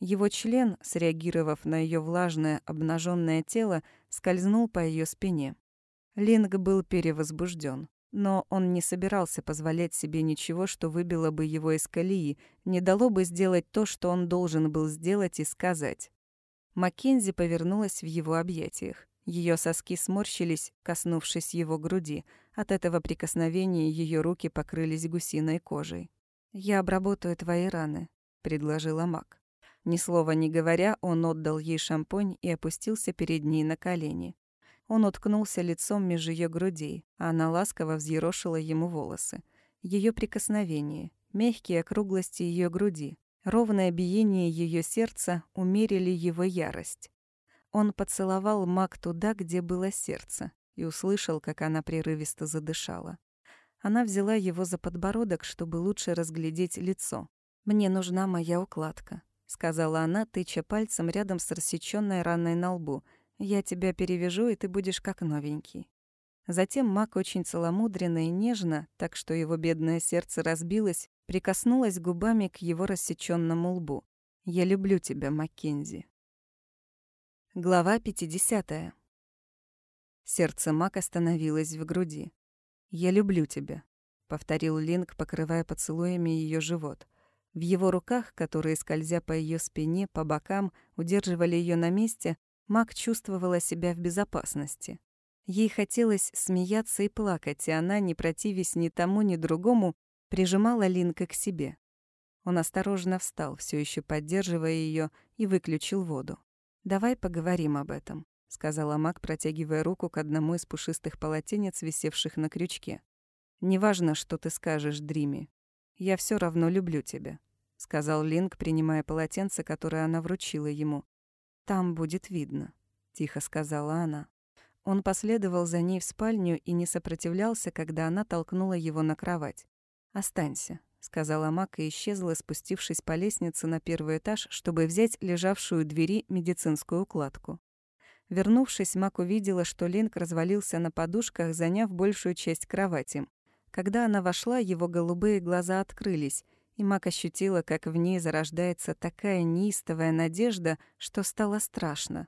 Его член, среагировав на ее влажное, обнаженное тело, скользнул по ее спине. Линк был перевозбужден, но он не собирался позволять себе ничего, что выбило бы его из колеи, не дало бы сделать то, что он должен был сделать и сказать. Маккензи повернулась в его объятиях. Ее соски сморщились, коснувшись его груди. От этого прикосновения ее руки покрылись гусиной кожей. «Я обработаю твои раны», — предложила Мак. Ни слова не говоря, он отдал ей шампунь и опустился перед ней на колени. Он уткнулся лицом меж ее грудей, а она ласково взъерошила ему волосы. Ее прикосновение, мягкие округлости ее груди, ровное биение ее сердца умерили его ярость. Он поцеловал Мак туда, где было сердце, и услышал, как она прерывисто задышала. Она взяла его за подбородок, чтобы лучше разглядеть лицо. «Мне нужна моя укладка», сказала она, тыча пальцем рядом с рассечённой раной на лбу. «Я тебя перевяжу, и ты будешь как новенький». Затем Мак очень целомудренно и нежно, так что его бедное сердце разбилось, прикоснулась губами к его рассечённому лбу. «Я люблю тебя, Маккензи». Глава 50. Сердце Мак остановилось в груди. «Я люблю тебя», — повторил Линк, покрывая поцелуями её живот. В его руках, которые, скользя по ее спине, по бокам, удерживали ее на месте, Мак чувствовала себя в безопасности. Ей хотелось смеяться и плакать, и она, не противясь ни тому, ни другому, прижимала Линка к себе. Он осторожно встал, все еще поддерживая ее, и выключил воду. «Давай поговорим об этом», — сказала Мак, протягивая руку к одному из пушистых полотенец, висевших на крючке. «Неважно, что ты скажешь, Дрими. «Я все равно люблю тебя», — сказал Линк, принимая полотенце, которое она вручила ему. «Там будет видно», — тихо сказала она. Он последовал за ней в спальню и не сопротивлялся, когда она толкнула его на кровать. «Останься», — сказала Мак и исчезла, спустившись по лестнице на первый этаж, чтобы взять лежавшую двери медицинскую укладку. Вернувшись, Мак увидела, что Линк развалился на подушках, заняв большую часть кровати. Когда она вошла, его голубые глаза открылись, и Мак ощутила, как в ней зарождается такая неистовая надежда, что стало страшно.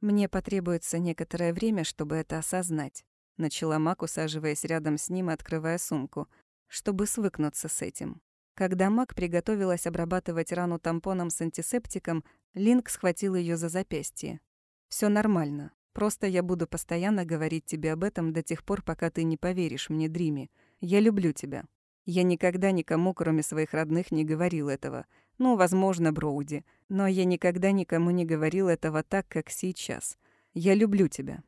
«Мне потребуется некоторое время, чтобы это осознать», — начала Мак, усаживаясь рядом с ним и открывая сумку, чтобы свыкнуться с этим. Когда Мак приготовилась обрабатывать рану тампоном с антисептиком, Линк схватил ее за запястье. Все нормально. Просто я буду постоянно говорить тебе об этом до тех пор, пока ты не поверишь мне, Дрими. Я люблю тебя. Я никогда никому, кроме своих родных, не говорил этого. Ну, возможно, Броуди. Но я никогда никому не говорил этого так, как сейчас. Я люблю тебя.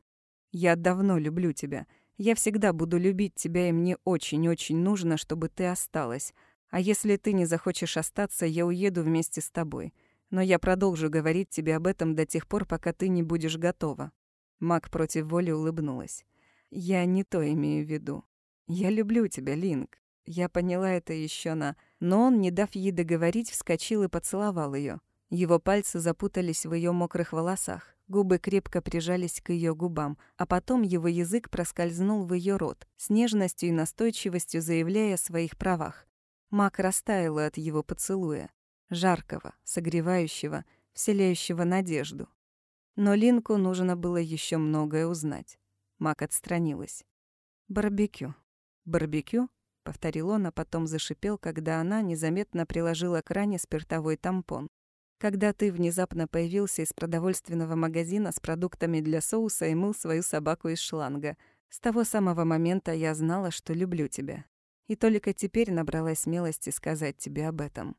Я давно люблю тебя. Я всегда буду любить тебя, и мне очень-очень нужно, чтобы ты осталась. А если ты не захочешь остаться, я уеду вместе с тобой. Но я продолжу говорить тебе об этом до тех пор, пока ты не будешь готова». Мак против воли улыбнулась. «Я не то имею в виду. «Я люблю тебя, Линк». Я поняла это еще на... Но он, не дав ей договорить, вскочил и поцеловал ее. Его пальцы запутались в ее мокрых волосах, губы крепко прижались к ее губам, а потом его язык проскользнул в ее рот, с нежностью и настойчивостью заявляя о своих правах. Мак растаяла от его поцелуя, жаркого, согревающего, вселяющего надежду. Но Линку нужно было еще многое узнать. Мак отстранилась. «Барбекю», «Барбекю?» — повторил он, а потом зашипел, когда она незаметно приложила к ране спиртовой тампон. «Когда ты внезапно появился из продовольственного магазина с продуктами для соуса и мыл свою собаку из шланга. С того самого момента я знала, что люблю тебя. И только теперь набралась смелости сказать тебе об этом».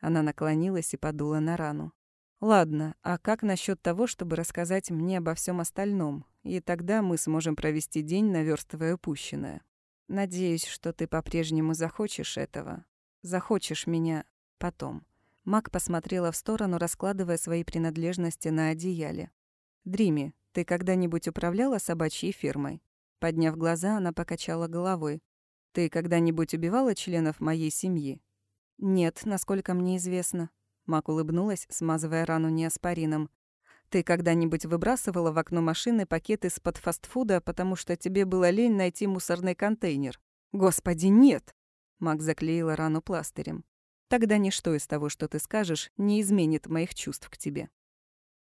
Она наклонилась и подула на рану. «Ладно, а как насчет того, чтобы рассказать мне обо всем остальном? И тогда мы сможем провести день, наверстывая упущенное». Надеюсь, что ты по-прежнему захочешь этого. Захочешь меня потом. Мак посмотрела в сторону, раскладывая свои принадлежности на одеяле. «Дрими, ты когда-нибудь управляла собачьей фермой?» Подняв глаза, она покачала головой. «Ты когда-нибудь убивала членов моей семьи?» «Нет, насколько мне известно». Мак улыбнулась, смазывая рану неоспорином. Ты когда-нибудь выбрасывала в окно машины пакет из-под фастфуда, потому что тебе было лень найти мусорный контейнер? Господи, нет! Мак заклеила рану пластырем. Тогда ничто из того, что ты скажешь, не изменит моих чувств к тебе».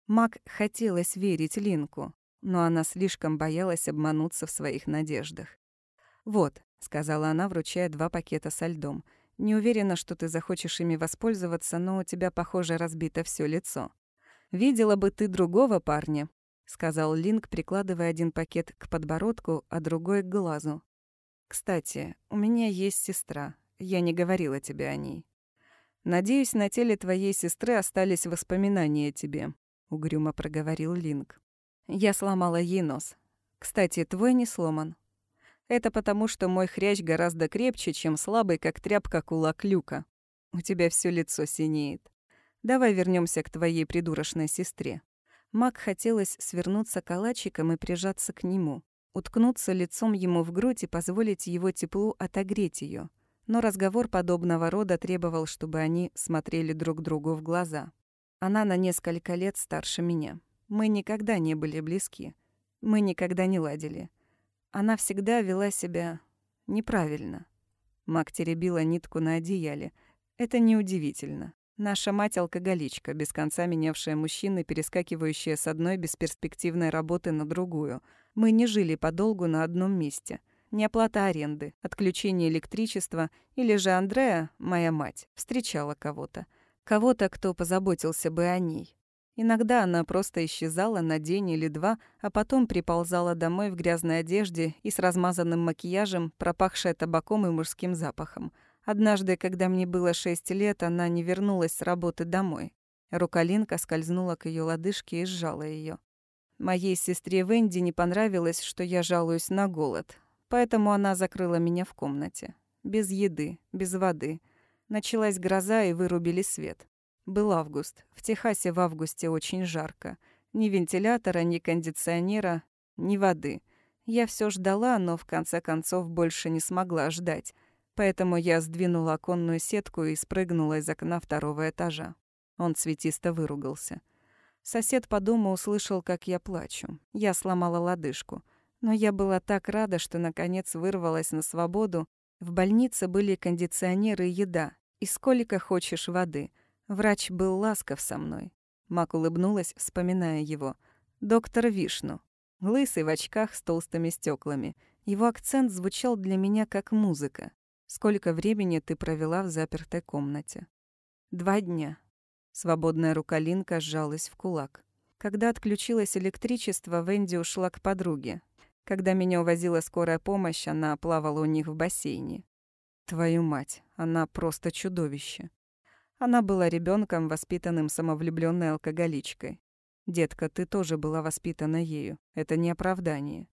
Мак хотелось верить Линку, но она слишком боялась обмануться в своих надеждах. «Вот», — сказала она, вручая два пакета со льдом, «не уверена, что ты захочешь ими воспользоваться, но у тебя, похоже, разбито все лицо. Видела бы ты другого парня, — сказал Линк, прикладывая один пакет к подбородку, а другой — к глазу. «Кстати, у меня есть сестра. Я не говорила тебе о ней. Надеюсь, на теле твоей сестры остались воспоминания о тебе», — угрюмо проговорил Линк. «Я сломала ей нос. Кстати, твой не сломан. Это потому, что мой хрящ гораздо крепче, чем слабый, как тряпка кулак Люка. У тебя все лицо синеет. Давай вернемся к твоей придурочной сестре. Мак хотелось свернуться калачиком и прижаться к нему, уткнуться лицом ему в грудь и позволить его теплу отогреть ее. Но разговор подобного рода требовал, чтобы они смотрели друг другу в глаза. Она на несколько лет старше меня. Мы никогда не были близки. Мы никогда не ладили. Она всегда вела себя неправильно. Мак теребила нитку на одеяле. Это неудивительно. Наша мать алкоголичка, без конца менявшая мужчин и перескакивающая с одной бесперспективной работы на другую. Мы не жили подолгу на одном месте. Не оплата аренды, отключение электричества, или же Андреа, моя мать, встречала кого-то. Кого-то, кто позаботился бы о ней. Иногда она просто исчезала на день или два, а потом приползала домой в грязной одежде и с размазанным макияжем, пропахшая табаком и мужским запахом – Однажды, когда мне было шесть лет, она не вернулась с работы домой. Рука Линка скользнула к ее лодыжке и сжала ее. Моей сестре Венди не понравилось, что я жалуюсь на голод, поэтому она закрыла меня в комнате. Без еды, без воды. Началась гроза и вырубили свет. Был август. В Техасе в августе очень жарко. Ни вентилятора, ни кондиционера, ни воды. Я все ждала, но в конце концов больше не смогла ждать. Поэтому я сдвинула оконную сетку и спрыгнула из окна второго этажа. Он цветисто выругался. Сосед по дому услышал, как я плачу. Я сломала лодыжку. Но я была так рада, что наконец вырвалась на свободу. В больнице были кондиционеры и еда. И сколько хочешь воды. Врач был ласков со мной. Мак улыбнулась, вспоминая его. Доктор Вишну. Лысый в очках с толстыми стеклами. Его акцент звучал для меня как музыка. Сколько времени ты провела в запертой комнате? Два дня. Свободная рука Линка сжалась в кулак. Когда отключилось электричество, Венди ушла к подруге. Когда меня увозила скорая помощь, она плавала у них в бассейне. Твою мать, она просто чудовище. Она была ребенком, воспитанным самовлюбленной алкоголичкой. Детка, ты тоже была воспитана ею. Это не оправдание.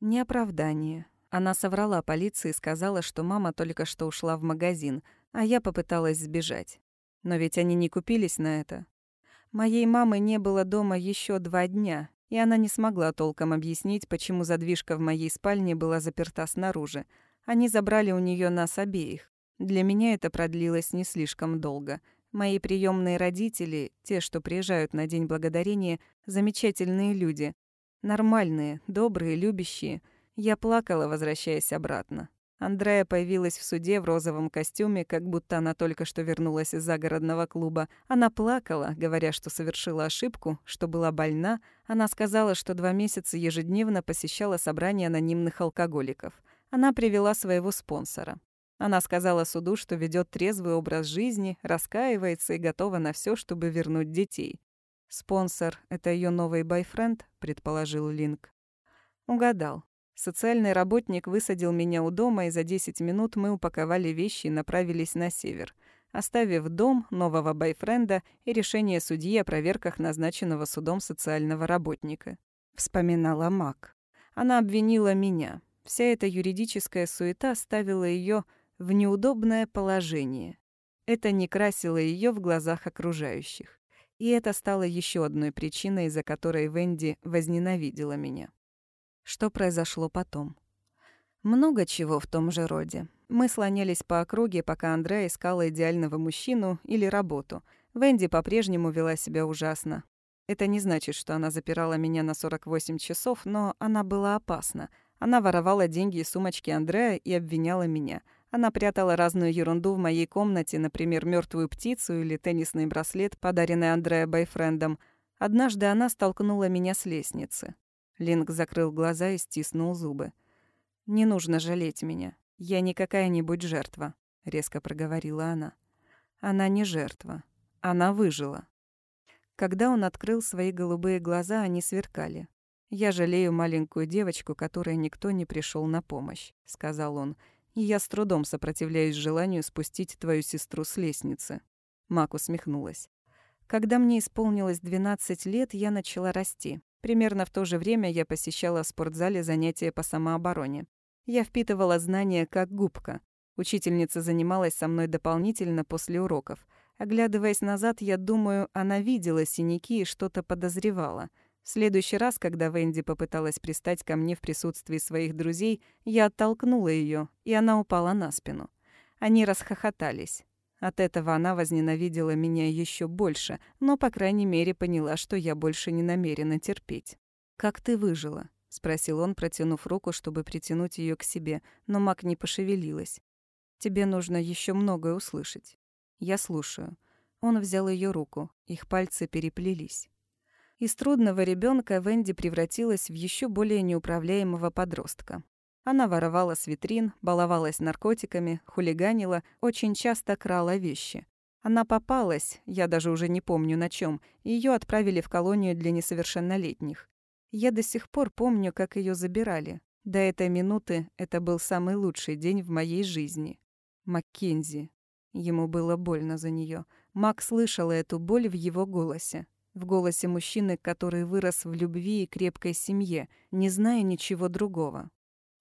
Не оправдание. Она соврала полиции и сказала, что мама только что ушла в магазин, а я попыталась сбежать. Но ведь они не купились на это. Моей мамы не было дома еще два дня, и она не смогла толком объяснить, почему задвижка в моей спальне была заперта снаружи. Они забрали у нее нас обеих. Для меня это продлилось не слишком долго. Мои приемные родители, те, что приезжают на День Благодарения, замечательные люди. Нормальные, добрые, любящие – я плакала, возвращаясь обратно. Андрея появилась в суде в розовом костюме, как будто она только что вернулась из загородного клуба. Она плакала, говоря, что совершила ошибку, что была больна. Она сказала, что два месяца ежедневно посещала собрание анонимных алкоголиков. Она привела своего спонсора. Она сказала суду, что ведет трезвый образ жизни, раскаивается и готова на все, чтобы вернуть детей. «Спонсор — это ее новый бойфренд», — предположил Линк. Угадал. Социальный работник высадил меня у дома, и за 10 минут мы упаковали вещи и направились на север, оставив дом, нового бойфренда и решение судьи о проверках назначенного судом социального работника. Вспоминала Мак. Она обвинила меня. Вся эта юридическая суета ставила ее в неудобное положение. Это не красило ее в глазах окружающих. И это стало еще одной причиной, из-за которой Венди возненавидела меня. Что произошло потом? Много чего в том же роде. Мы слонялись по округе, пока Андреа искала идеального мужчину или работу. Венди по-прежнему вела себя ужасно. Это не значит, что она запирала меня на 48 часов, но она была опасна. Она воровала деньги из сумочки Андрея и обвиняла меня. Она прятала разную ерунду в моей комнате, например, мертвую птицу или теннисный браслет, подаренный Андреа бойфрендом. Однажды она столкнула меня с лестницы. Линк закрыл глаза и стиснул зубы. «Не нужно жалеть меня. Я не какая-нибудь жертва», — резко проговорила она. «Она не жертва. Она выжила». Когда он открыл свои голубые глаза, они сверкали. «Я жалею маленькую девочку, которой никто не пришел на помощь», — сказал он. «И я с трудом сопротивляюсь желанию спустить твою сестру с лестницы». Мак усмехнулась. «Когда мне исполнилось 12 лет, я начала расти. Примерно в то же время я посещала в спортзале занятия по самообороне. Я впитывала знания как губка. Учительница занималась со мной дополнительно после уроков. Оглядываясь назад, я думаю, она видела синяки и что-то подозревала. В следующий раз, когда Венди попыталась пристать ко мне в присутствии своих друзей, я оттолкнула ее, и она упала на спину. Они расхохотались. От этого она возненавидела меня еще больше, но, по крайней мере, поняла, что я больше не намерена терпеть. «Как ты выжила?» — спросил он, протянув руку, чтобы притянуть ее к себе, но Мак не пошевелилась. «Тебе нужно еще многое услышать». «Я слушаю». Он взял ее руку, их пальцы переплелись. Из трудного ребенка Венди превратилась в еще более неуправляемого подростка. Она воровала с витрин, баловалась наркотиками, хулиганила, очень часто крала вещи. Она попалась, я даже уже не помню на чем, и ее отправили в колонию для несовершеннолетних. Я до сих пор помню, как ее забирали. До этой минуты это был самый лучший день в моей жизни. Маккензи. Ему было больно за нее. Мак слышала эту боль в его голосе в голосе мужчины, который вырос в любви и крепкой семье, не зная ничего другого.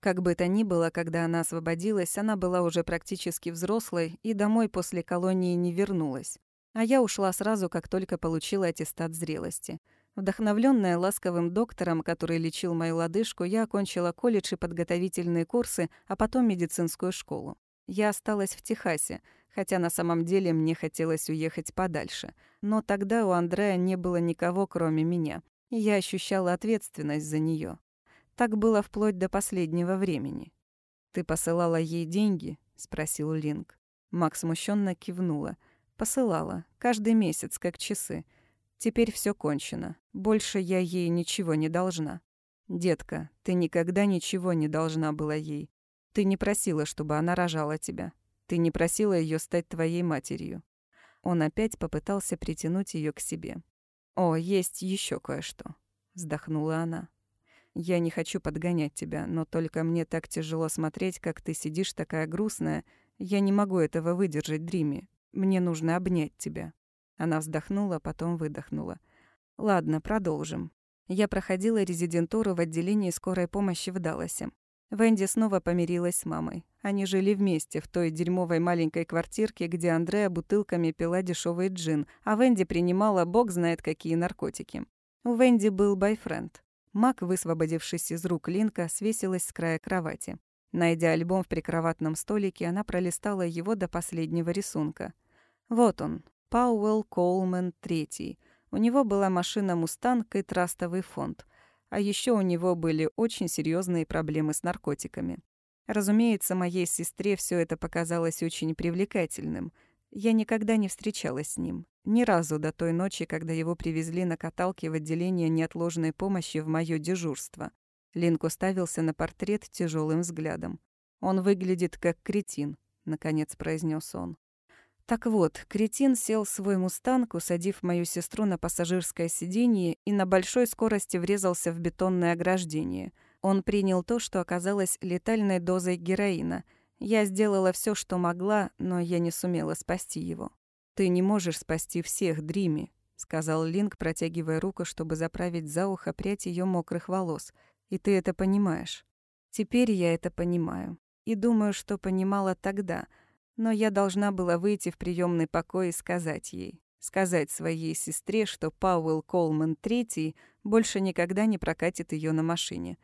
Как бы то ни было, когда она освободилась, она была уже практически взрослой и домой после колонии не вернулась. А я ушла сразу, как только получила аттестат зрелости. Вдохновленная ласковым доктором, который лечил мою лодыжку, я окончила колледж и подготовительные курсы, а потом медицинскую школу. Я осталась в Техасе, хотя на самом деле мне хотелось уехать подальше. Но тогда у Андрея не было никого, кроме меня, и я ощущала ответственность за нее. Так было вплоть до последнего времени. «Ты посылала ей деньги?» — спросил Линк. Макс смущенно кивнула. «Посылала. Каждый месяц, как часы. Теперь все кончено. Больше я ей ничего не должна. Детка, ты никогда ничего не должна была ей. Ты не просила, чтобы она рожала тебя. Ты не просила ее стать твоей матерью. Он опять попытался притянуть ее к себе. О, есть еще кое-что, вздохнула она. Я не хочу подгонять тебя, но только мне так тяжело смотреть, как ты сидишь такая грустная. Я не могу этого выдержать, Дриме. Мне нужно обнять тебя. Она вздохнула, потом выдохнула. Ладно, продолжим. Я проходила резидентуру в отделении скорой помощи в Далласе. Венди снова помирилась с мамой. Они жили вместе в той дерьмовой маленькой квартирке, где Андреа бутылками пила дешевый джин, а Венди принимала бог знает какие наркотики. У Венди был бойфренд. Мак, высвободившись из рук Линка, свесилась с края кровати. Найдя альбом в прикроватном столике, она пролистала его до последнего рисунка. Вот он, Пауэлл Коулман III. У него была машина «Мустанг» и трастовый фонд. А еще у него были очень серьезные проблемы с наркотиками. Разумеется, моей сестре все это показалось очень привлекательным. Я никогда не встречалась с ним. Ни разу до той ночи, когда его привезли на каталке в отделение неотложной помощи в моё дежурство. Линк уставился на портрет тяжелым взглядом. «Он выглядит как кретин», — наконец произнес он. Так вот, кретин сел в свой мустанг, усадив мою сестру на пассажирское сиденье и на большой скорости врезался в бетонное ограждение. Он принял то, что оказалось летальной дозой героина. Я сделала все, что могла, но я не сумела спасти его. «Ты не можешь спасти всех, Дрими», — сказал Линк, протягивая руку, чтобы заправить за ухо прядь ее мокрых волос. «И ты это понимаешь». Теперь я это понимаю. И думаю, что понимала тогда — но я должна была выйти в приемный покой и сказать ей, сказать своей сестре, что Пауэлл Колман III больше никогда не прокатит ее на машине.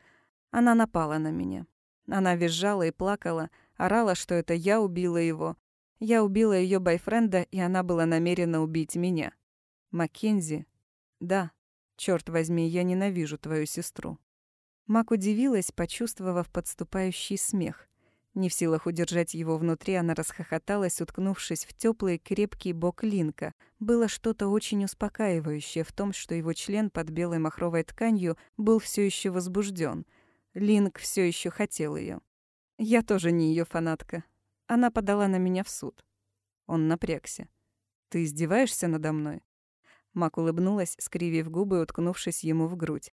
Она напала на меня. Она визжала и плакала, орала, что это я убила его. Я убила ее бойфренда, и она была намерена убить меня. Маккензи? Да. Черт возьми, я ненавижу твою сестру. Мак удивилась, почувствовав подступающий смех. Не в силах удержать его внутри, она расхохоталась, уткнувшись в теплый крепкий бок Линка. Было что-то очень успокаивающее в том, что его член под белой махровой тканью был все еще возбужден. Линк все еще хотел ее. Я тоже не ее фанатка. Она подала на меня в суд. Он напрягся. «Ты издеваешься надо мной?» Мак улыбнулась, скривив губы, уткнувшись ему в грудь.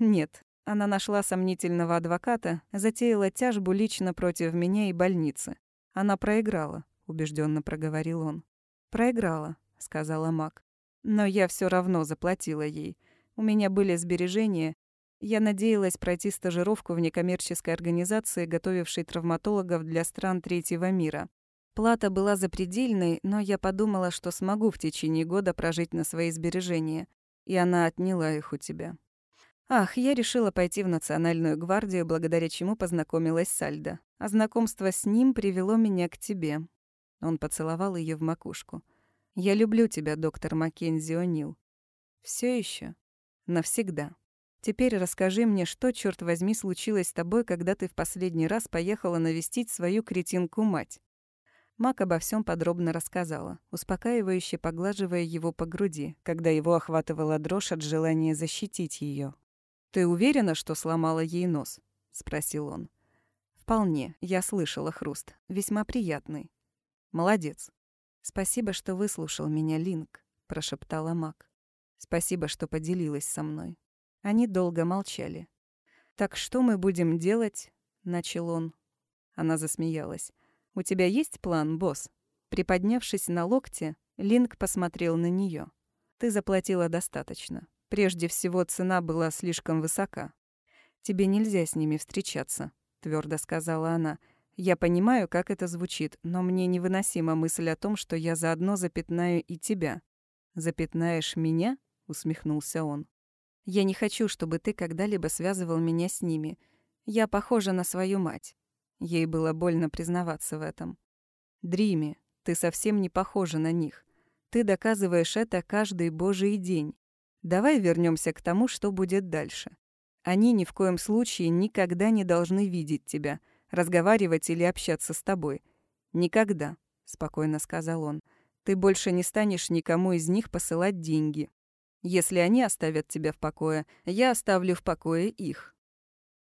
«Нет». Она нашла сомнительного адвоката, затеяла тяжбу лично против меня и больницы. Она проиграла, убежденно проговорил он. «Проиграла», — сказала Мак. «Но я все равно заплатила ей. У меня были сбережения. Я надеялась пройти стажировку в некоммерческой организации, готовившей травматологов для стран третьего мира. Плата была запредельной, но я подумала, что смогу в течение года прожить на свои сбережения, и она отняла их у тебя. Ах, я решила пойти в Национальную гвардию, благодаря чему познакомилась с Альдо. А знакомство с ним привело меня к тебе. Он поцеловал ее в макушку. Я люблю тебя, доктор Маккензи О'Нил. Все еще, Навсегда. Теперь расскажи мне, что, черт возьми, случилось с тобой, когда ты в последний раз поехала навестить свою кретинку-мать. Мак обо всем подробно рассказала, успокаивающе поглаживая его по груди, когда его охватывала дрожь от желания защитить ее. «Ты уверена, что сломала ей нос?» — спросил он. «Вполне. Я слышала хруст. Весьма приятный». «Молодец. Спасибо, что выслушал меня, Линк», — прошептала Мак. «Спасибо, что поделилась со мной». Они долго молчали. «Так что мы будем делать?» — начал он. Она засмеялась. «У тебя есть план, босс?» Приподнявшись на локте, Линк посмотрел на нее. «Ты заплатила достаточно. Прежде всего, цена была слишком высока. Тебе нельзя с ними встречаться», — твердо сказала она. «Я понимаю, как это звучит, но мне невыносима мысль о том, что я заодно запятнаю и тебя». «Запятнаешь меня?» — усмехнулся он. «Я не хочу, чтобы ты когда-либо связывал меня с ними. Я похожа на свою мать. Ей было больно признаваться в этом. «Дрими, ты совсем не похожа на них. Ты доказываешь это каждый божий день. Давай вернемся к тому, что будет дальше. Они ни в коем случае никогда не должны видеть тебя, разговаривать или общаться с тобой. Никогда», — спокойно сказал он. «Ты больше не станешь никому из них посылать деньги. Если они оставят тебя в покое, я оставлю в покое их».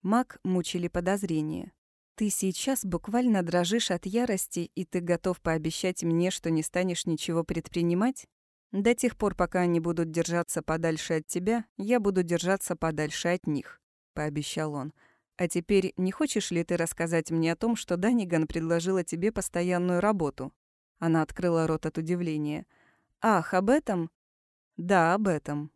Мак мучили подозрения. Ты сейчас буквально дрожишь от ярости, и ты готов пообещать мне, что не станешь ничего предпринимать? До тех пор, пока они будут держаться подальше от тебя, я буду держаться подальше от них», — пообещал он. «А теперь не хочешь ли ты рассказать мне о том, что Даниган предложила тебе постоянную работу?» Она открыла рот от удивления. «Ах, об этом?» «Да, об этом.